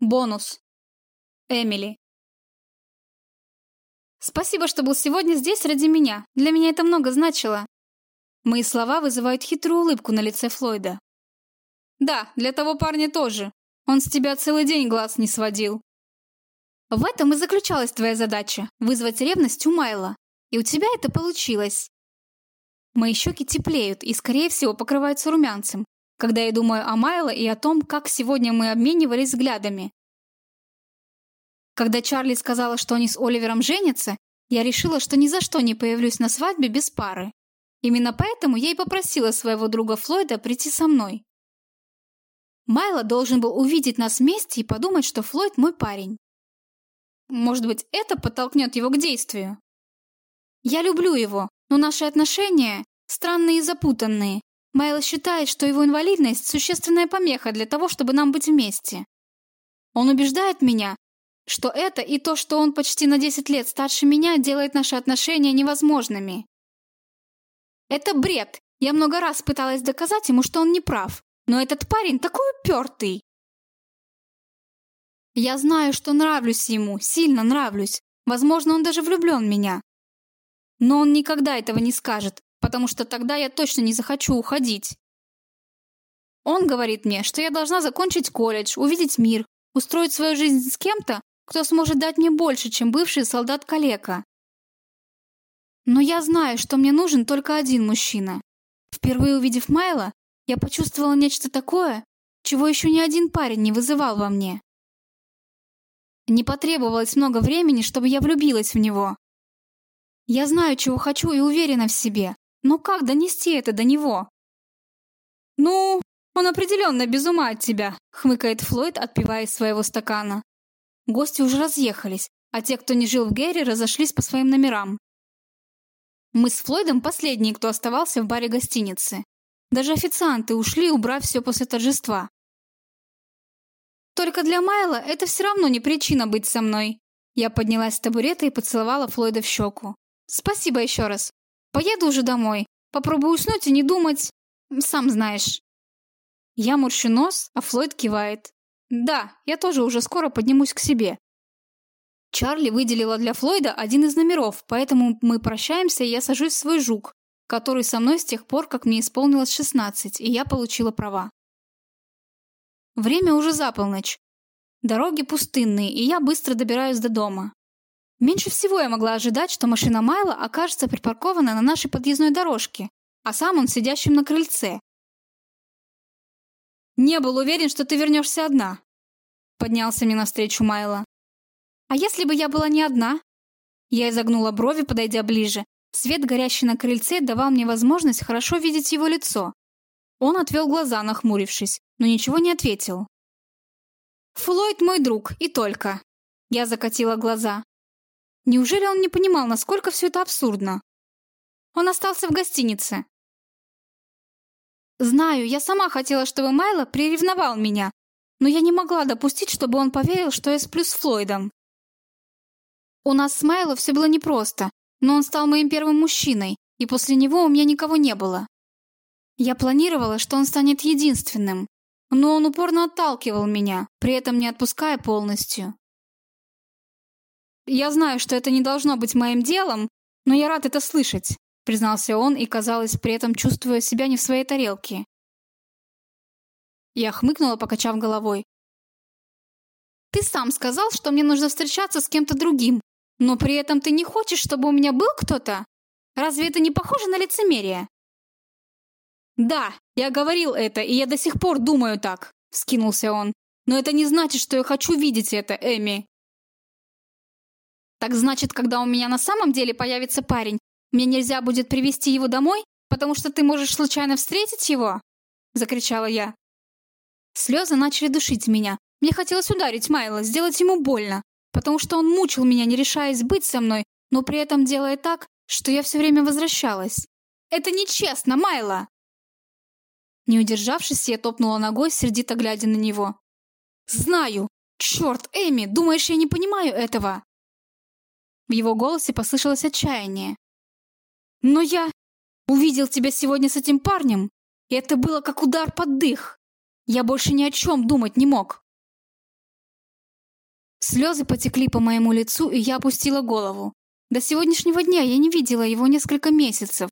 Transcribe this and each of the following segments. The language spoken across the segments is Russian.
Бонус. Эмили. Спасибо, что был сегодня здесь ради меня. Для меня это много значило. Мои слова вызывают хитрую улыбку на лице Флойда. Да, для того парня тоже. Он с тебя целый день глаз не сводил. В этом и заключалась твоя задача – вызвать ревность у Майла. И у тебя это получилось. Мои щеки теплеют и, скорее всего, покрываются румянцем, когда я думаю о Майло и о том, как сегодня мы обменивались взглядами. Когда Чарли сказала, что они с Оливером женятся, я решила, что ни за что не появлюсь на свадьбе без пары. Именно поэтому я и попросила своего друга Флойда прийти со мной. Майло должен был увидеть нас вместе и подумать, что Флойд мой парень. Может быть, это подтолкнет его к действию? Я люблю его, но наши отношения странные и запутанные, Майло считает, что его инвалидность – существенная помеха для того, чтобы нам быть вместе. Он убеждает меня, что это и то, что он почти на 10 лет старше меня, делает наши отношения невозможными. Это бред. Я много раз пыталась доказать ему, что он не прав. Но этот парень такой упертый. Я знаю, что нравлюсь ему, сильно нравлюсь. Возможно, он даже влюблен в меня. Но он никогда этого не скажет, потому что тогда я точно не захочу уходить. Он говорит мне, что я должна закончить колледж, увидеть мир, устроить свою жизнь с кем-то, кто сможет дать мне больше, чем бывший солдат-калека. Но я знаю, что мне нужен только один мужчина. Впервые увидев Майла, я почувствовала нечто такое, чего еще ни один парень не вызывал во мне. Не потребовалось много времени, чтобы я влюбилась в него. Я знаю, чего хочу и уверена в себе, но как донести это до него? «Ну, он определенно без ума от тебя», — хмыкает Флойд, отпивая из своего стакана. Гости уже разъехались, а те, кто не жил в Гэри, разошлись по своим номерам. Мы с Флойдом последние, кто оставался в баре гостиницы. Даже официанты ушли, убрав все после торжества. Только для Майла это все равно не причина быть со мной. Я поднялась с табурета и поцеловала Флойда в щеку. Спасибо еще раз. Поеду уже домой. Попробую уснуть и не думать. Сам знаешь. Я морщу нос, а Флойд кивает. Да, я тоже уже скоро поднимусь к себе. Чарли выделила для Флойда один из номеров, поэтому мы прощаемся, и я сажусь в свой жук, который со мной с тех пор, как мне исполнилось 16, и я получила права. Время уже за полночь. Дороги пустынные, и я быстро добираюсь до дома. Меньше всего я могла ожидать, что машина Майла окажется припаркована на нашей подъездной дорожке, а сам он сидящим на крыльце. «Не был уверен, что ты вернешься одна», — поднялся мне навстречу Майла. «А если бы я была не одна?» Я изогнула брови, подойдя ближе. Свет, горящий на крыльце, давал мне возможность хорошо видеть его лицо. Он отвел глаза, нахмурившись, но ничего не ответил. «Флойд мой друг, и только». Я закатила глаза. Неужели он не понимал, насколько все это абсурдно? Он остался в гостинице. Знаю, я сама хотела, чтобы Майло приревновал меня, но я не могла допустить, чтобы он поверил, что я сплю с Флойдом. У нас с Майло все было непросто, но он стал моим первым мужчиной, и после него у меня никого не было. Я планировала, что он станет единственным, но он упорно отталкивал меня, при этом не отпуская полностью. «Я знаю, что это не должно быть моим делом, но я рад это слышать», признался он и, казалось, при этом чувствуя себя не в своей тарелке. Я хмыкнула, покачав головой. «Ты сам сказал, что мне нужно встречаться с кем-то другим, но при этом ты не хочешь, чтобы у меня был кто-то? Разве это не похоже на лицемерие?» «Да, я говорил это, и я до сих пор думаю так», — вскинулся он. «Но это не значит, что я хочу видеть это, Эми. Так значит, когда у меня на самом деле появится парень, мне нельзя будет привести его домой, потому что ты можешь случайно встретить его?» Закричала я. Слезы начали душить меня. Мне хотелось ударить Майла, сделать ему больно, потому что он мучил меня, не решаясь быть со мной, но при этом делая так, что я все время возвращалась. «Это нечестно, Майла!» Не удержавшись, я топнула ногой, сердито глядя на него. «Знаю! Черт, Эми, думаешь, я не понимаю этого?» В его голосе послышалось отчаяние. «Но я увидел тебя сегодня с этим парнем, и это было как удар под дых. Я больше ни о чем думать не мог». Слезы потекли по моему лицу, и я опустила голову. До сегодняшнего дня я не видела его несколько месяцев.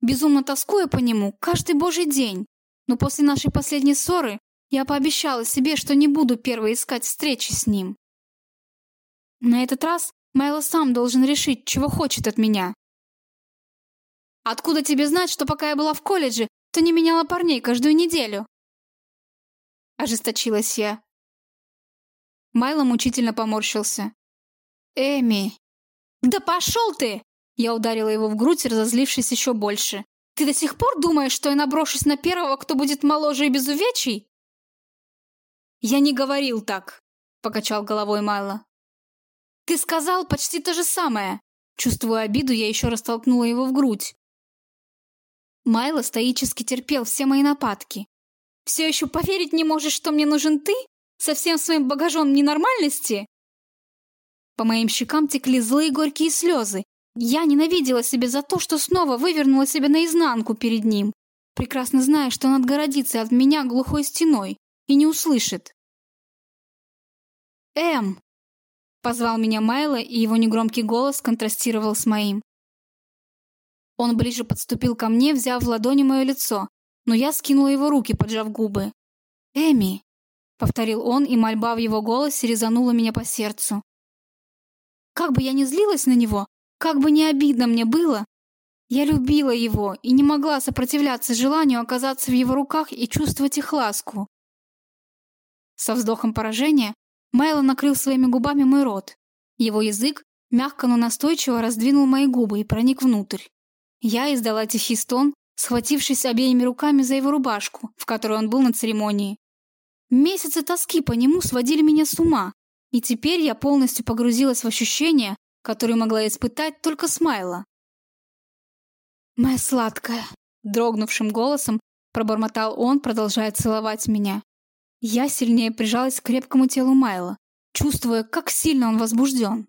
Безумно тоскуя по нему каждый божий день. Но после нашей последней ссоры я пообещала себе, что не буду первой искать встречи с ним. На этот раз Майло сам должен решить, чего хочет от меня. «Откуда тебе знать, что пока я была в колледже, ты не меняла парней каждую неделю?» Ожесточилась я. Майло мучительно поморщился. «Эми!» «Да пошел ты!» Я ударила его в грудь, разозлившись еще больше. «Ты до сих пор думаешь, что я наброшусь на первого, кто будет моложе и безувечий?» «Я не говорил так», — покачал головой Майло. «Ты сказал почти то же самое!» Чувствуя обиду, я еще раз толкнула его в грудь. Майло стоически терпел все мои нападки. «Все еще поверить не можешь, что мне нужен ты? Со всем своим багажом ненормальности?» По моим щекам текли злые горькие слезы. Я ненавидела себя за то, что снова вывернула себя наизнанку перед ним, прекрасно зная, что он отгородится от меня глухой стеной и не услышит. «Эм!» — позвал меня Майло, и его негромкий голос контрастировал с моим. Он ближе подступил ко мне, взяв в ладони мое лицо, но я скинула его руки, поджав губы. «Эми!» — повторил он, и мольба в его голосе резанула меня по сердцу. Как бы я ни злилась на него, как бы не обидно мне было, я любила его и не могла сопротивляться желанию оказаться в его руках и чувствовать их ласку. Со вздохом поражения Майло накрыл своими губами мой рот. Его язык мягко, но настойчиво раздвинул мои губы и проник внутрь. Я издала тихий стон, схватившись обеими руками за его рубашку, в которой он был на церемонии. Месяцы тоски по нему сводили меня с ума, и теперь я полностью погрузилась в ощущения, которые могла испытать только с Майло. «Моя сладкая», — дрогнувшим голосом пробормотал он, продолжая целовать меня. Я сильнее прижалась к крепкому телу Майла, чувствуя, как сильно он возбужден.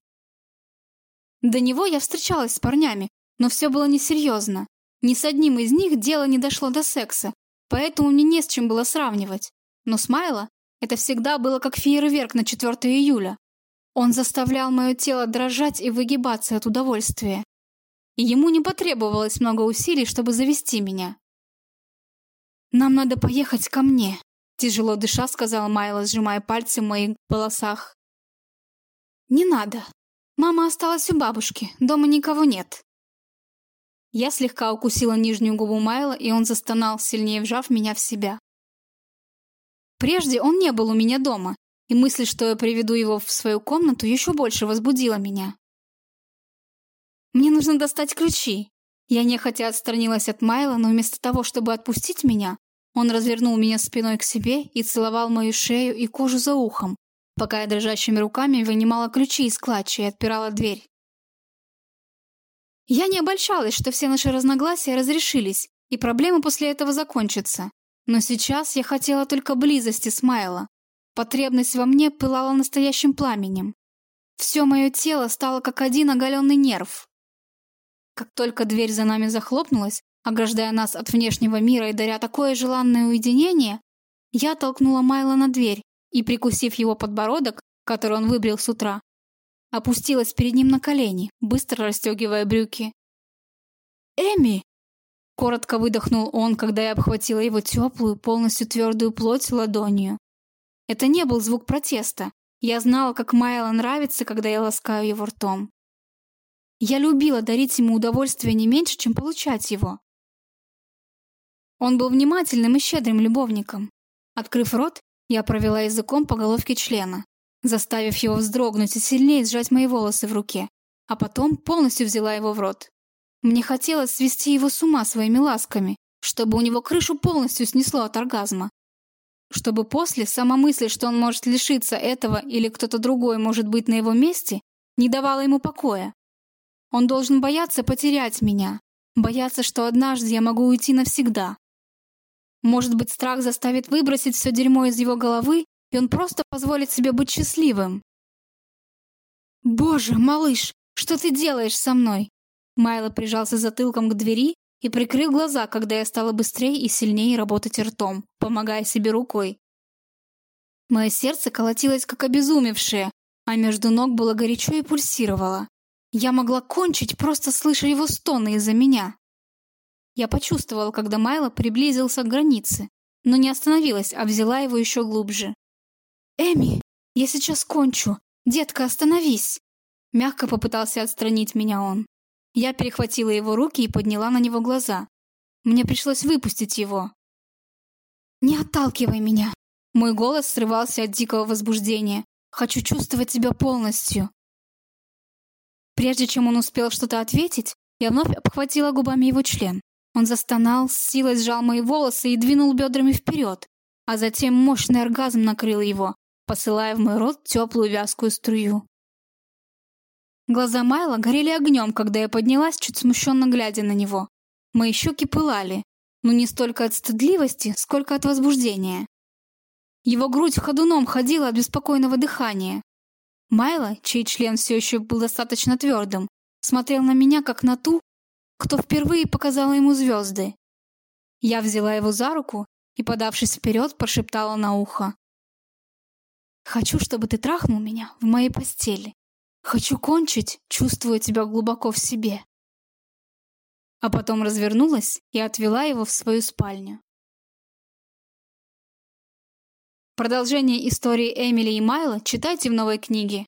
До него я встречалась с парнями, но все было несерьезно. Ни с одним из них дело не дошло до секса, поэтому мне не с чем было сравнивать. Но с Майло это всегда было как фейерверк на 4 июля. Он заставлял мое тело дрожать и выгибаться от удовольствия. И ему не потребовалось много усилий, чтобы завести меня. «Нам надо поехать ко мне», Тяжело дыша, сказала Майла, сжимая пальцы в моих волосах. «Не надо. Мама осталась у бабушки. Дома никого нет». Я слегка укусила нижнюю губу Майла, и он застонал, сильнее вжав меня в себя. Прежде он не был у меня дома, и мысль, что я приведу его в свою комнату, еще больше возбудила меня. «Мне нужно достать ключи». Я нехотя отстранилась от Майла, но вместо того, чтобы отпустить меня, он развернул меня спиной к себе и целовал мою шею и кожу за ухом, пока я дрожащими руками вынимала ключи из клатча и отпирала дверь. Я не обольщалась, что все наши разногласия разрешились, и проблемы после этого закончатся. Но сейчас я хотела только близости с Майло. Потребность во мне пылала настоящим пламенем. Все мое тело стало как один оголенный нерв. Как только дверь за нами захлопнулась, ограждая нас от внешнего мира и даря такое желанное уединение, я толкнула Майла на дверь и, прикусив его подбородок, который он выбрил с утра, опустилась перед ним на колени, быстро расстегивая брюки. «Эми!» Коротко выдохнул он, когда я обхватила его теплую, полностью твердую плоть ладонью. Это не был звук протеста. Я знала, как Майло нравится, когда я ласкаю его ртом. Я любила дарить ему удовольствие не меньше, чем получать его. Он был внимательным и щедрым любовником. Открыв рот, я провела языком по головке члена, заставив его вздрогнуть и сильнее сжать мои волосы в руке, а потом полностью взяла его в рот. Мне хотелось свести его с ума своими ласками, чтобы у него крышу полностью снесло от оргазма. Чтобы после сама мысль, что он может лишиться этого или кто-то другой может быть на его месте, не давала ему покоя. Он должен бояться потерять меня, бояться, что однажды я могу уйти навсегда, может быть, страх заставит выбросить все дерьмо из его головы, и он просто позволит себе быть счастливым. «Боже, малыш, что ты делаешь со мной?» Майло прижался затылком к двери и прикрыл глаза, когда я стала быстрее и сильнее работать ртом, помогая себе рукой. Мое сердце колотилось как обезумевшее, а между ног было горячо и пульсировало. Я могла кончить, просто слыша его стоны из-за меня. Я почувствовала, когда Майло приблизился к границе, но не остановилась, а взяла его еще глубже. «Эми, я сейчас кончу. Детка, остановись!» Мягко попытался отстранить меня он. Я перехватила его руки и подняла на него глаза. Мне пришлось выпустить его. «Не отталкивай меня!» Мой голос срывался от дикого возбуждения. «Хочу чувствовать тебя полностью!» Прежде чем он успел что-то ответить, я вновь обхватила губами его член. Он застонал, с силой сжал мои волосы и двинул бедрами вперед, а затем мощный оргазм накрыл его, посылая в мой рот теплую вязкую струю. Глаза Майла горели огнем, когда я поднялась, чуть смущенно глядя на него. Мои щеки пылали, но не столько от стыдливости, сколько от возбуждения. Его грудь ходуном ходила от беспокойного дыхания. Майло, чей член все еще был достаточно твердым, смотрел на меня, как на ту, кто впервые показала ему звезды. Я взяла его за руку и, подавшись вперед, прошептала на ухо. «Хочу, чтобы ты трахнул меня в моей постели. Хочу кончить, чувствуя тебя глубоко в себе». А потом развернулась и отвела его в свою спальню. Продолжение истории Эмили и Майла читайте в новой книге